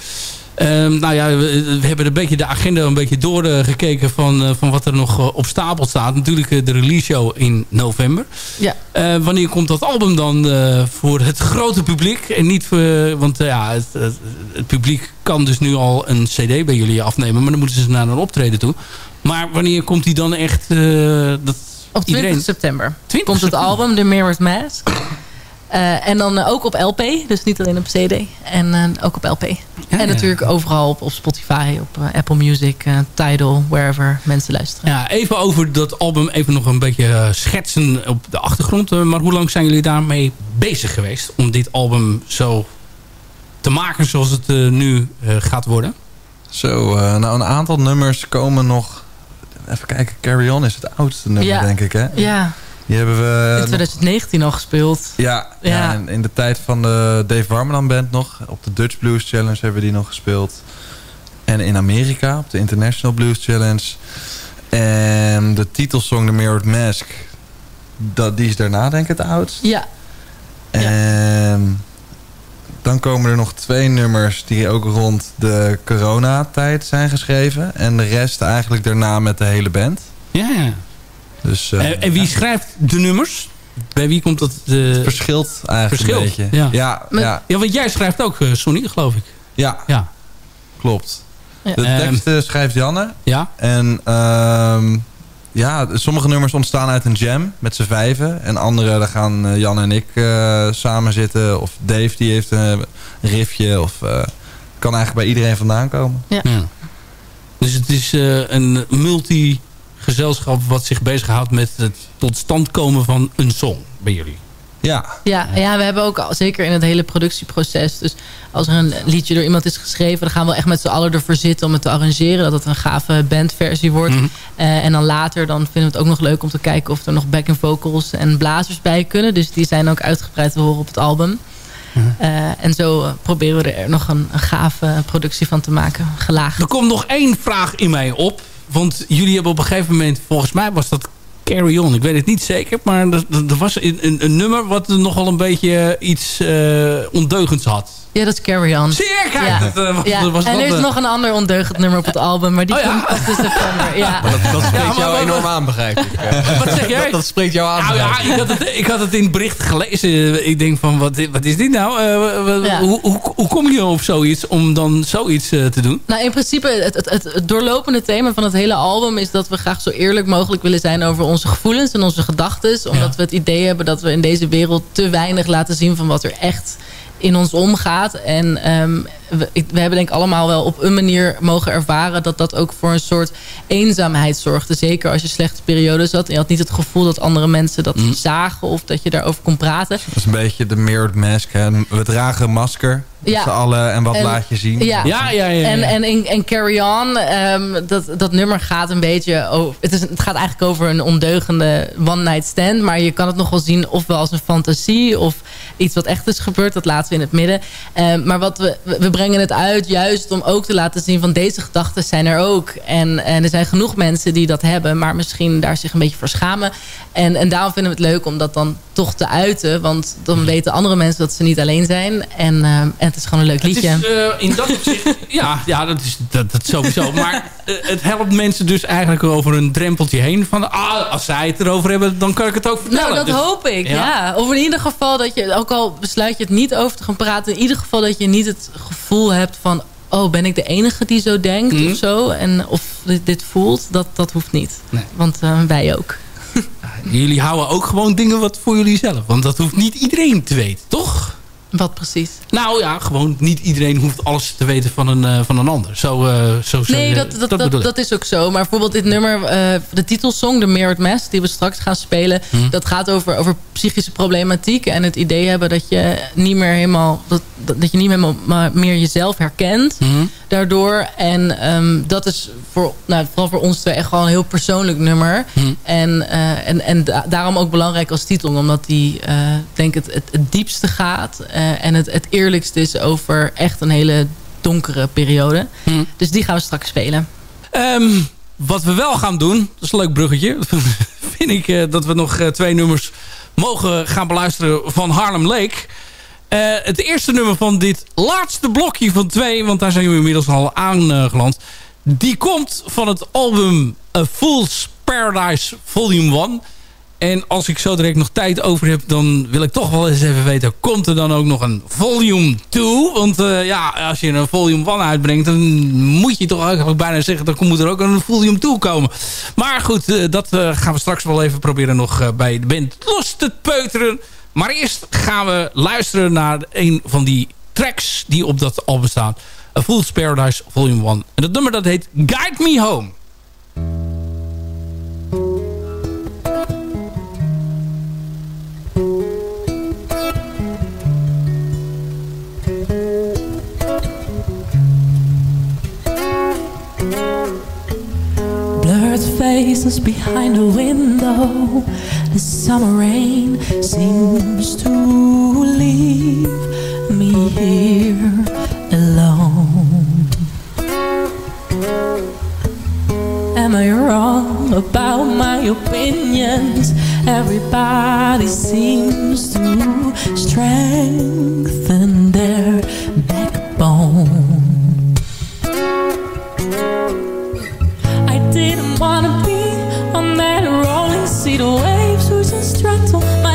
Ehm, nou ja, we, we hebben een beetje de agenda een beetje doorgekeken van, eh, van wat er nog eh, op stapel staat. Natuurlijk eh, de release show in november. Ja. Wanneer komt dat album dan voor het grote publiek? En niet voor, want ja, het, het, het publiek kan dus nu al een cd bij jullie afnemen. Maar dan moeten ze naar een optreden toe. Maar wanneer komt die dan echt... dat Op 20 iedereen... september 20 komt het september. album The Mirror's Mask. Eh, en dan eh, ook op LP, dus niet alleen op CD. En eh, ook op LP. Ja, en ja. natuurlijk overal op, op Spotify, op Apple Music, eh, Tidal, wherever mensen luisteren. Ja, even over dat album, even nog een beetje schetsen op de achtergrond. Maar hoe lang zijn jullie daarmee bezig geweest om dit album zo te maken zoals het nu eh, gaat worden? Zo, eh, nou een aantal nummers komen nog... Even kijken, Carry On is het oudste nummer, Ja. denk ik, hè? Ja, Die hebben we... in nog- 2019 al gespeeld. Ja, ja. Ja. en in de tijd van de Dave Warmeland Band nog. Op de Dutch Blues Challenge hebben we die nog gespeeld. En in Amerika op de International Blues Challenge. En de titelsong The Mirrored Mask. Dat, die is daarna denk ik het oudst. Ja, En dan komen er nog twee nummers die ook rond de coronatijd zijn geschreven. En de rest eigenlijk daarna met de hele band. Ja, ja. Dus eh, En, en wie schrijft de nummers? Bij wie komt dat? eh, het verschilt eigenlijk Verschilt, een beetje. ja. ja, Maar- ja, ja, want jij schrijft ook, eh, Sonny, geloof ik. ja, Ja. klopt. Ja. De Ehm, teksten schrijft Janne. Ja? En ehm, ja, sommige nummers ontstaan uit een jam met z'n vijven. En andere, daar gaan eh, Jan en ik eh, samen zitten. Of Dave, die heeft eh, een riffje. Of eh, kan eigenlijk bij iedereen vandaan komen. ja. Dus het is eh, een multi-gezelschap wat zich bezighoudt met het tot stand komen van een song bij jullie. Ja, Ja, ja, we hebben ook al, zeker in het hele productieproces. Dus als er een liedje door iemand is geschreven, dan gaan we echt met z'n allen ervoor zitten om het te arrangeren. Dat het een gave bandversie wordt. Mhm. Eh, en dan later dan vinden we het ook nog leuk om te kijken of er nog backing vocals en blazers bij kunnen. Dus die zijn ook uitgebreid te horen op het album. Eh, en zo eh, proberen we er nog een, een gave productie van te maken. Gelaagd. Er komt nog één vraag in mij op. Want jullie hebben op een gegeven moment, volgens mij was dat Carry On. Ik weet het niet zeker, maar er, was een, een, een nummer wat nogal een beetje eh, iets eh, ondeugends had. Ja, dat is Carry On. Zeer, kijk, Ja. dat, was, Ja. was en dat, er is nog een ander ondeugend nummer op het album, maar die Oh ja? komt pas in september. Ja. [laughs] Dat, dat spreekt maar- jou maar- enorm aan, begrijp ik. [laughs] Wat zeg jij? Dat, dat spreekt jou aan. Nou ja, ik. had, het, ik had het in het bericht gelezen. Ik denk van, wat, wat is dit nou? Eh, hoe, hoe, hoe kom je op zoiets om dan zoiets eh, te doen? Nou, in principe, het, het, het, het doorlopende thema van het hele album... is dat we graag zo eerlijk mogelijk willen zijn over onze gevoelens en onze gedachten. Omdat Ja. we het idee hebben dat we in deze wereld te weinig laten zien... van wat er echt in ons omgaat. En ehm, we, hebben denk ik allemaal wel op een manier mogen ervaren... dat dat ook voor een soort eenzaamheid zorgde. Zeker als je slechte periodes had. En je had niet het gevoel dat andere mensen dat Mm. zagen... of dat je daarover kon praten. dat is een beetje de mirrored mask. Hè. We dragen een masker met Ja. z'n allen. En wat En- laat je zien? Ja, Ja, ja, ja. ja. En, en, en Carry On, ehm, dat, dat nummer gaat een beetje over... Het, is, het gaat eigenlijk over een ondeugende one-night stand. Maar je kan het nog wel zien ofwel als een fantasie... of iets wat echt is gebeurd. Dat laten we in het midden. Ehm, maar wat we, we brengen het uit juist om ook te laten zien... van deze gedachten zijn er ook. En, en er zijn genoeg mensen die dat hebben... maar misschien daar zich een beetje voor schamen. En, en daarom vinden we het leuk om dat dan toch te uiten. Want dan weten andere mensen dat ze niet alleen zijn. En, ehm, en het is gewoon een leuk Het liedje. is eh, in dat opzicht... [laughs] ja, ja, dat is dat, dat sowieso. Maar eh, het helpt mensen dus eigenlijk over een drempeltje heen. Van, ah, als zij het erover hebben, dan kan ik het ook vertellen. Nou, dat Dus- hoop ik, Ja. ja. Of in ieder geval dat je, ook al besluit je het niet over te gaan praten... in ieder geval dat je niet het gevoel hebt van... oh, ben ik de enige die zo denkt Mhm. of zo? En of dit, dit voelt, dat, dat hoeft niet. Nee. Want eh, wij ook. Jullie houden ook gewoon dingen wat voor jullie zelf. Want dat hoeft niet iedereen te weten, toch? Wat precies? Nou ja, gewoon niet iedereen hoeft alles te weten van een, eh, van een ander. Zo, eh, zo, Nee, dat, dat, dat, is ook zo. Maar bijvoorbeeld dit nummer, eh, de titelsong, The Mirrored Mask... die we straks gaan spelen, Mhm. dat gaat over, over psychische problematiek... en het idee hebben dat je niet meer helemaal... dat, dat dat je niet meer, maar meer jezelf herkent Mhm. daardoor. En ehm, dat is voor, nou, vooral voor ons twee echt gewoon een heel persoonlijk nummer. Mhm. En, en, en da- daarom ook belangrijk als titel. Omdat die, denk ik, het, het, het diepste gaat. Eh, en het, het is over echt een hele donkere periode. Hmm. Dus die gaan we straks spelen. Ehm, wat we wel gaan doen, dat is een leuk bruggetje... [laughs] vind ik eh, dat we nog eh, twee nummers mogen gaan beluisteren van Harlem Lake... Het eerste nummer van dit laatste blokje van twee... want daar zijn we inmiddels al aangeland... die komt van het album A Fool's Paradise Volume 1... En als ik zo direct nog tijd over heb, dan wil ik toch wel eens even weten... komt er dan ook nog een volume 2? Want eh, ja, als je een volume 1 uitbrengt... dan moet je toch eigenlijk bijna zeggen... dan moet er ook een volume 2 komen. Maar goed, eh, dat eh, gaan we straks wel even proberen nog bij de band los te peuteren. Maar eerst gaan we luisteren naar een van die tracks die op dat album staan. A Fool's Paradise Volume 1. En dat nummer dat heet Guide Me Home. carrots' faces behind the window. The summer rain seems to leave me here alone. Am I wrong about my opinions? Everybody seems to strengthen their wanna be on that rolling sea. The waves were just rattle.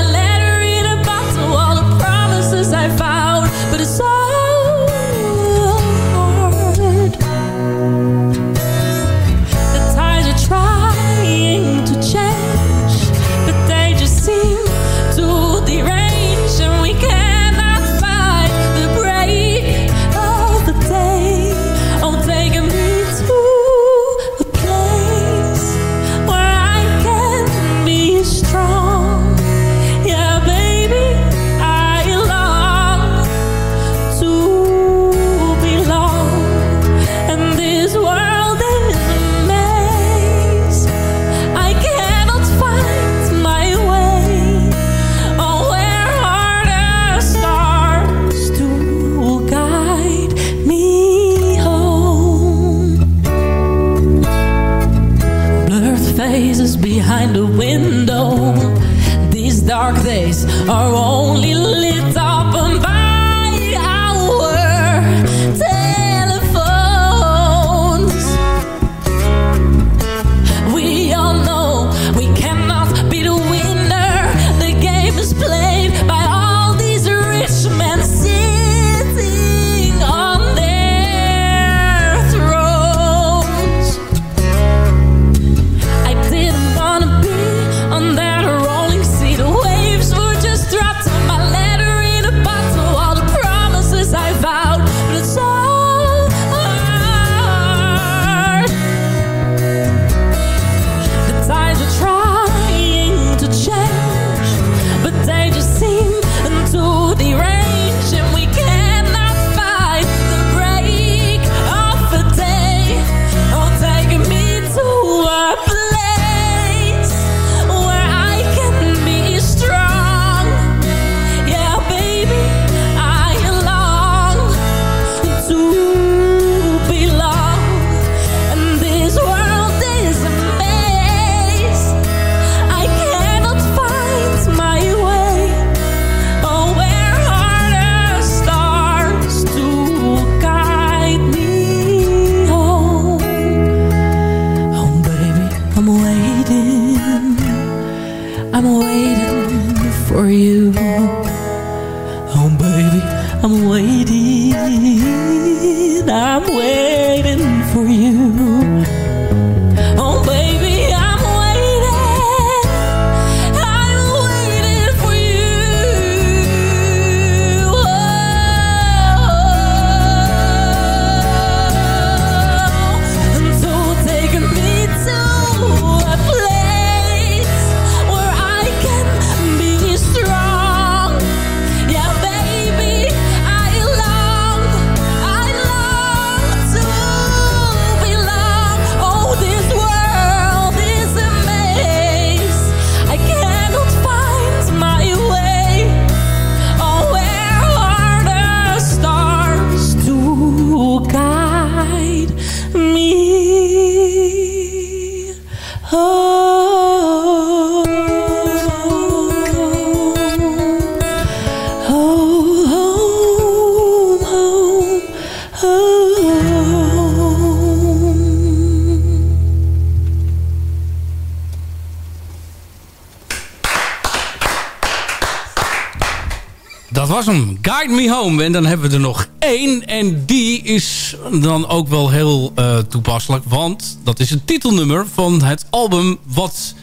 Me Home. En dan hebben we er nog één. En die is dan ook wel heel eh, toepasselijk. Want dat is het titelnummer van het album wat...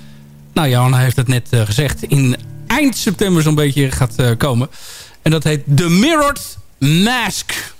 Nou, Jan heeft het net eh, gezegd. In eind september zo'n beetje gaat eh, komen. En dat heet The Mirrored Mask.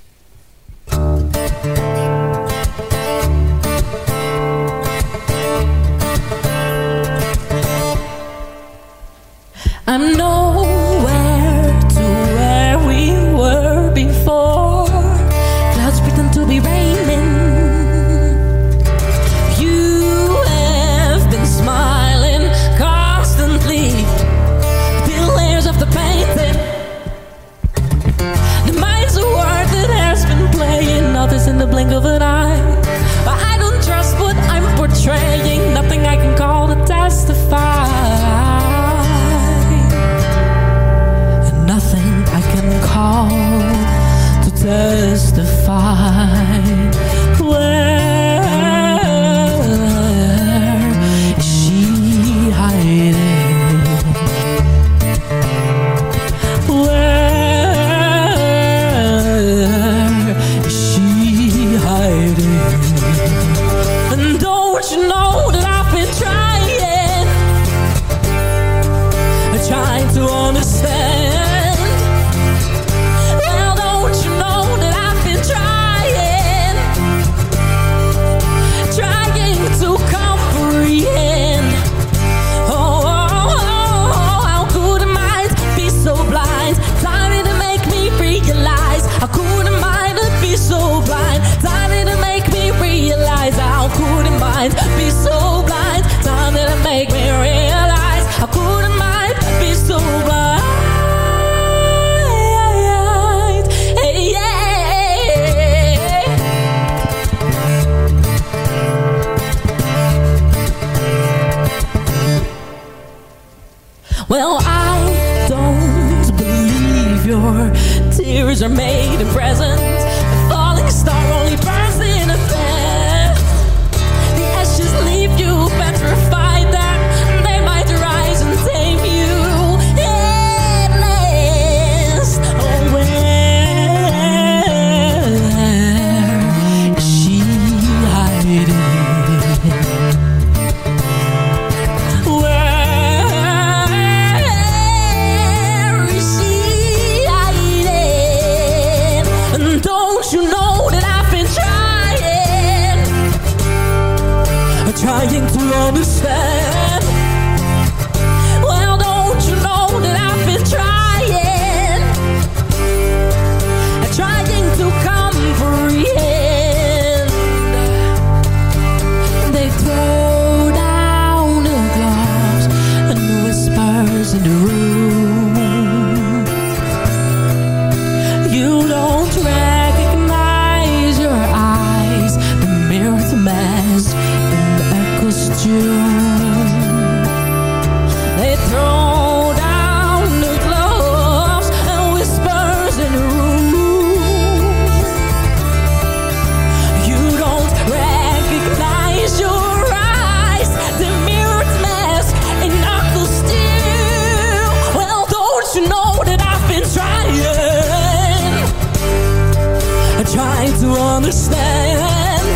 To understand.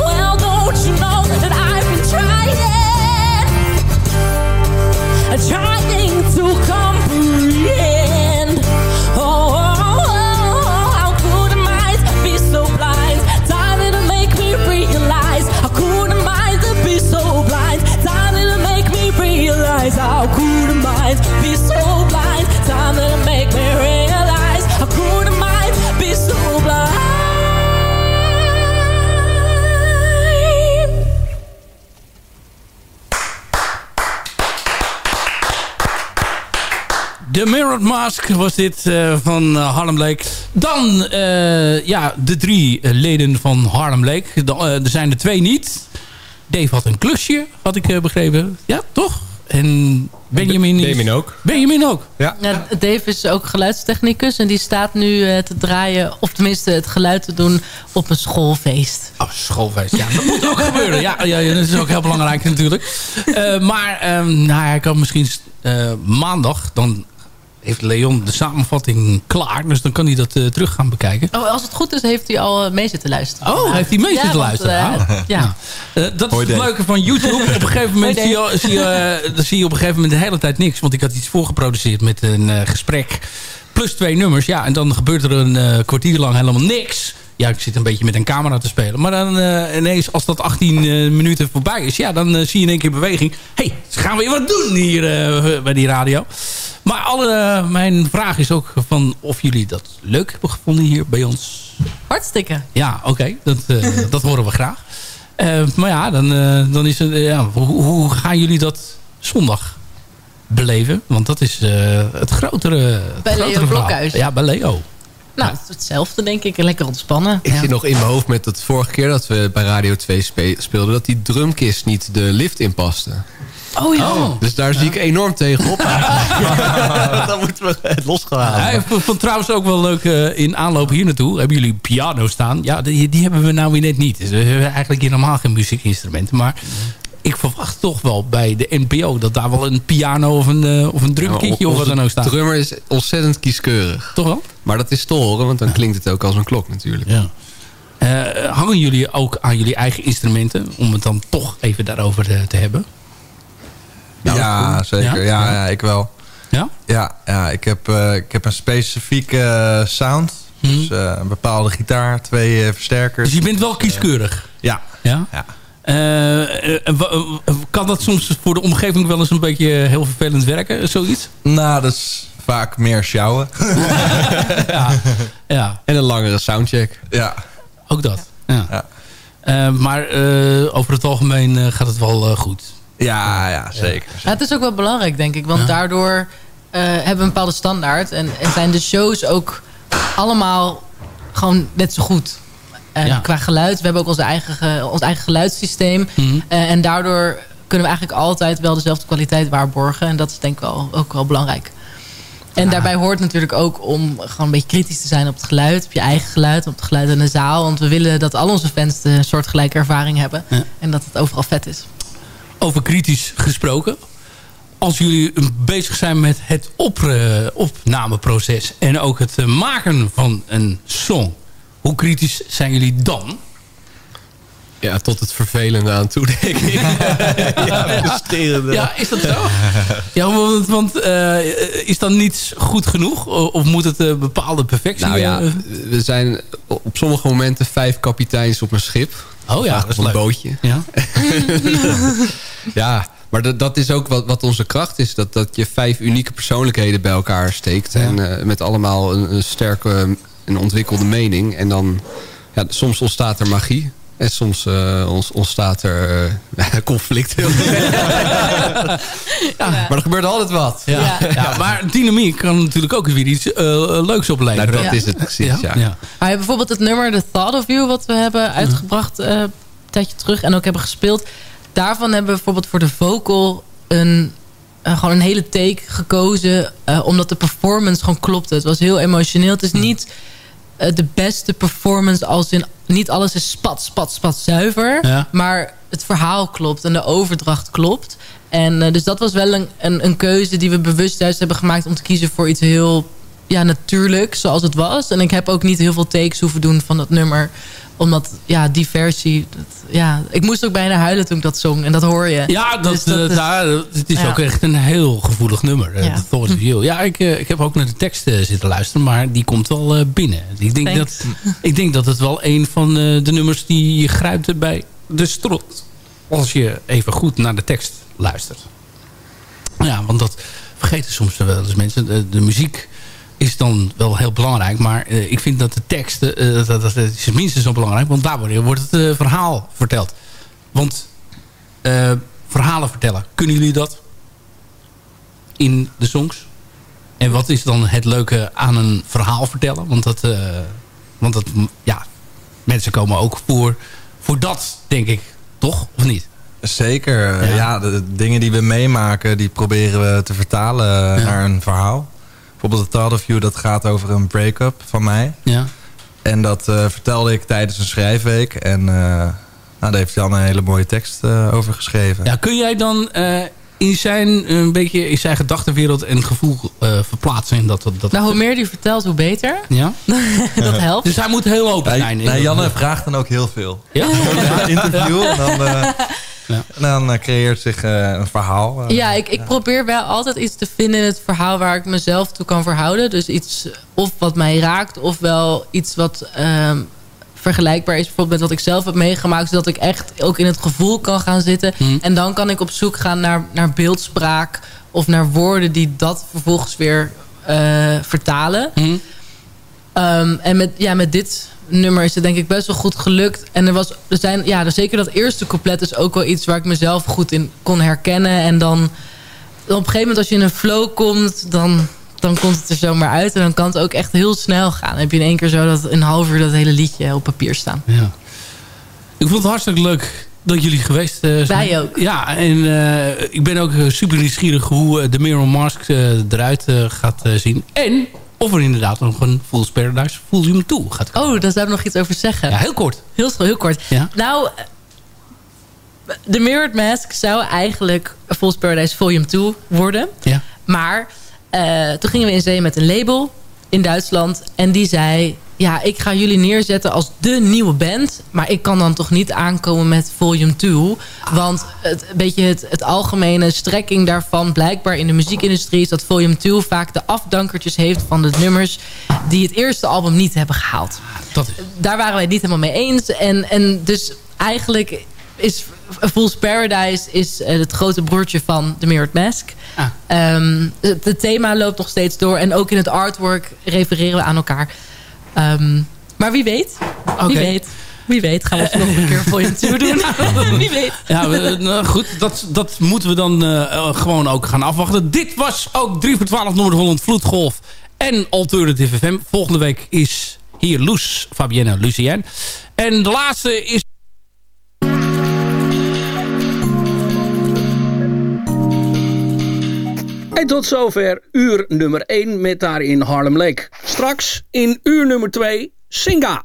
Well, don't you know that I've been trying, trying to comprehend. The Mirrored Mask was dit eh, van eh, Harlem Lake. Dan eh, ja, de drie leden van Harlem Lake. Eh, er zijn er twee niet. Dave had een klusje, had ik eh, begrepen. Ja, toch? En Benjamin is... Benjamin ook. Benjamin ook. Ja. Ja, Dave is ook geluidstechnicus en die staat nu eh, te draaien, of tenminste het geluid te doen op een schoolfeest. Oh, schoolfeest. Ja, dat moet ook gebeuren. Ja, ja, ja, dat is ook heel belangrijk natuurlijk. Eh, maar ehm, nou, hij kan misschien eh, maandag, dan heeft Leon de samenvatting klaar. Dus dan kan hij dat eh, terug gaan bekijken. Oh, als het goed is, heeft hij al eh, mee zitten luisteren. Oh, heeft hij mee Ja, zitten want, luisteren? eh, Ah. ja. Eh, dat is het Dave. leuke van YouTube. Op een gegeven moment zie je, zie, je, dan zie je op een gegeven moment de hele tijd niks. Want ik had iets voorgeproduceerd met een eh, gesprek. Plus twee nummers. Ja, en dan gebeurt er een eh, kwartier lang helemaal niks. Ja, ik zit een beetje met een camera te spelen. Maar dan eh, ineens, als dat 18 eh, minuten voorbij is... ja, dan zie je in één keer beweging. Hé, hey, ze gaan weer wat doen hier bij die radio. Maar alle, mijn vraag is ook van of jullie dat leuk hebben gevonden hier bij ons. Hartstikke. Ja, oké. dat, [laughs] dat horen we graag. Maar ja, dan, dan is het... ja, hoe, hoe gaan jullie dat zondag beleven? Want dat is eh, het grotere het Bij Leo grotere. Blokhuis. Ja, bij Leo. Nou, het is hetzelfde denk ik. Lekker ontspannen. Ik zit nog in mijn hoofd met dat vorige keer dat we bij Radio 2 spe- speelden... dat die drumkist niet de lift inpaste. Oh ja. Dus daar zie ik enorm tegen op. [laughs] dan moeten we het losgelaten. Ja, ik vond trouwens ook wel leuk eh, in aanloop hier naartoe. Hebben jullie piano staan? Ja, die, die hebben we nou weer net niet. Dus we hebben eigenlijk helemaal geen muziekinstrumenten. Maar ik verwacht toch wel bij de NPO... dat daar wel een piano of een, eh, of een drumkitje of wat dan ook staat. De drummer is ontzettend kieskeurig. Toch wel? Maar dat is te horen, want dan klinkt het ook als een klok natuurlijk. Ja. Eh, hangen jullie ook aan jullie eigen instrumenten? Om het dan toch even daarover te, te hebben. ja, zeker. Ja? Ja, ik wel. Ja? Ja, ja ik, heb, eh, ik heb een specifieke eh, sound. Dus eh, een bepaalde gitaar, twee eh, versterkers. Dus je bent wel kieskeurig? Ja. Ja? Eh, eh, eh, kan dat soms voor de omgeving wel eens een beetje heel vervelend werken? Zoiets? Nou, dat is vaak meer sjouwen. [laughs] ja. ja. En een langere soundcheck. Ja. Ook dat. Ja. Eh, maar eh, over het algemeen eh, gaat het wel eh, goed. Ja, ja, zeker. Ja, het is ook wel belangrijk, denk ik. Want daardoor eh, hebben we een bepaalde standaard. En, en zijn de shows ook allemaal gewoon net zo goed. Eh. Qua geluid. We hebben ook onze eigen, ge- ons eigen geluidssysteem. Mhm. Eh, en daardoor kunnen we eigenlijk altijd wel dezelfde kwaliteit waarborgen. En dat is denk ik wel, ook wel belangrijk. En daarbij hoort natuurlijk ook om gewoon een beetje kritisch te zijn op het geluid. Op je eigen geluid, op het geluid in de zaal. Want we willen dat al onze fans de soortgelijke ervaring hebben. Ja. En dat het overal vet is. Over kritisch gesproken. Als jullie bezig zijn met het op, eh, opnameproces... en ook het maken van een song... hoe kritisch zijn jullie dan? Ja, tot het vervelende aan toe, denk ik. ja, is dat zo? Ja, want, want eh, is dan niets goed genoeg? Of moet het een bepaalde perfectie... Nou ja, eh, we zijn op sommige momenten vijf kapiteins op een schip. Oh ja, dat is op een leuk. bootje. Ja. [laughs] Ja, maar dat, dat is ook wat, wat onze kracht is. Dat, dat je vijf unieke persoonlijkheden bij elkaar steekt. En eh, met allemaal een, een sterke en ontwikkelde mening. En dan, ja, soms ontstaat er magie. En soms eh, ons- ontstaat er eh, [laughs] conflict. [laughs] Maar er gebeurt altijd wat. Ja. Ja. maar dynamiek kan natuurlijk ook weer iets eh, leuks opleveren. Nou, dat Ja. is het precies, ja. ja. Maar bijvoorbeeld het nummer The Thought of You... wat we hebben uitgebracht eh, een tijdje terug en ook hebben gespeeld... daarvan hebben we bijvoorbeeld voor de vocal... een, gewoon een hele take gekozen... eh, omdat de performance gewoon klopte. Het was heel emotioneel. Het is niet eh, de beste performance als in... niet alles is spat, spat, spat zuiver... Ja. maar het verhaal klopt en de overdracht klopt. En eh, dus dat was wel een, een, een keuze die we bewust juist hebben gemaakt... om te kiezen voor iets heel ja, natuurlijk, zoals het was. En ik heb ook niet heel veel takes hoeven doen van dat nummer. Omdat, ja, die versie... Dat, ja, ik moest ook bijna huilen toen ik dat zong. En dat hoor je. Ja, dat, Dus dat eh, is- daar, het is ja. ook echt een heel gevoelig nummer. eh, Ja. The Thought of You. Ja, ik, eh, ik heb ook naar de tekst zitten luisteren, maar die komt wel eh, binnen. Ik denk, Thanks. dat, ik denk dat het wel een van eh, de nummers die je grijpt bij de strot. Als je even goed naar de tekst luistert. Ja, want dat vergeten soms wel eens mensen. De, de muziek is dan wel heel belangrijk. Maar eh, ik vind dat de tekst, eh, dat, is minstens zo belangrijk. Want daar wordt- het eh, verhaal verteld. Want verhalen vertellen, kunnen jullie dat? In de songs? En wat is dan het leuke aan een verhaal vertellen? Want dat, want dat ja, mensen komen ook voor, voor dat, denk ik. Toch? Of niet? Zeker. Ja. Ja, de, de dingen die we meemaken, die proberen we te vertalen naar een verhaal. Bijvoorbeeld The Thought of You, dat gaat over een break-up van mij. Ja. En dat eh, vertelde ik tijdens een schrijfweek. En eh, nou, daar heeft Jan een hele mooie tekst eh, over geschreven. Ja, kun jij dan eh, in zijn, een beetje in zijn gedachtenwereld en gevoel eh, verplaatsen. En dat, dat, dat, Nou, hoe meer die vertelt, hoe beter. ja? [laughs] dat helpt. Dus hij moet heel open Nee, zijn. nee, Janne vraagt dan ook heel veel. Ja? Een interview en dan, eh, [laughs] Ja. en dan eh, creëert zich eh, een verhaal. eh. Ja, ik, ik probeer wel altijd iets te vinden in het verhaal waar ik mezelf toe kan verhouden. Dus iets of wat mij raakt, of wel iets wat ehm, vergelijkbaar is bijvoorbeeld met wat ik zelf heb meegemaakt. Zodat ik echt ook in het gevoel kan gaan zitten. Mhm. En dan kan ik op zoek gaan naar, naar beeldspraak of naar woorden die dat vervolgens weer eh, vertalen. Hm? Ehm, en met, ja, met dit nummer is het denk ik best wel goed gelukt. En er was, er zijn, ja, zeker dat eerste couplet is ook wel iets waar ik mezelf goed in kon herkennen. En dan op een gegeven moment als je in een flow komt, dan, dan komt het er zomaar uit. En dan kan het ook echt heel snel gaan. Dan heb je in één keer zo dat een half uur dat hele liedje op papier staan. Ja. Ik vond het hartstikke leuk dat jullie geweest eh, zijn. Wij ook. Ja, en eh, ik ben ook eh, super nieuwsgierig hoe de Mirror Mask eruit gaat zien. En of er inderdaad nog een Fool's Paradise Volume 2 gaat komen. Oh, daar zou ik nog iets over zeggen. Ja, heel kort. Heel, heel kort. Ja. Nou, The Mirrored Mask zou eigenlijk Fool's Paradise Volume 2 worden. Ja. Maar eh, toen gingen we in zee met een label in Duitsland. En die zei, ja, ik ga jullie neerzetten als de nieuwe band. Maar ik kan dan toch niet aankomen met Volume 2. Want het, een beetje het, het algemene strekking daarvan... blijkbaar in de muziekindustrie is dat Volume 2 vaak de afdankertjes heeft van de nummers... die het eerste album niet hebben gehaald Dat is. daar waren wij het niet helemaal mee eens. En, en dus eigenlijk is Fool's Paradise is eh, het grote broertje van The Mirrored Mask. Ah. Ehm, het, het thema loopt nog steeds door. En ook in het artwork refereren we aan elkaar. Ehm, maar wie weet. Wie weet. Wie weet gaan we het nog een keer voor je toe doen. [laughs] wie weet. Ja, nou, goed, dat, dat moeten we dan eh, gewoon ook gaan afwachten. Dit was ook 3 voor 12 Noord-Holland Vloedgolf en Alternative FM. Volgende week is hier Loes, Fabienne Lucien. En de laatste is... En tot zover uur nummer 1 met daarin Harlem Lake. Straks in uur nummer 2 Singa.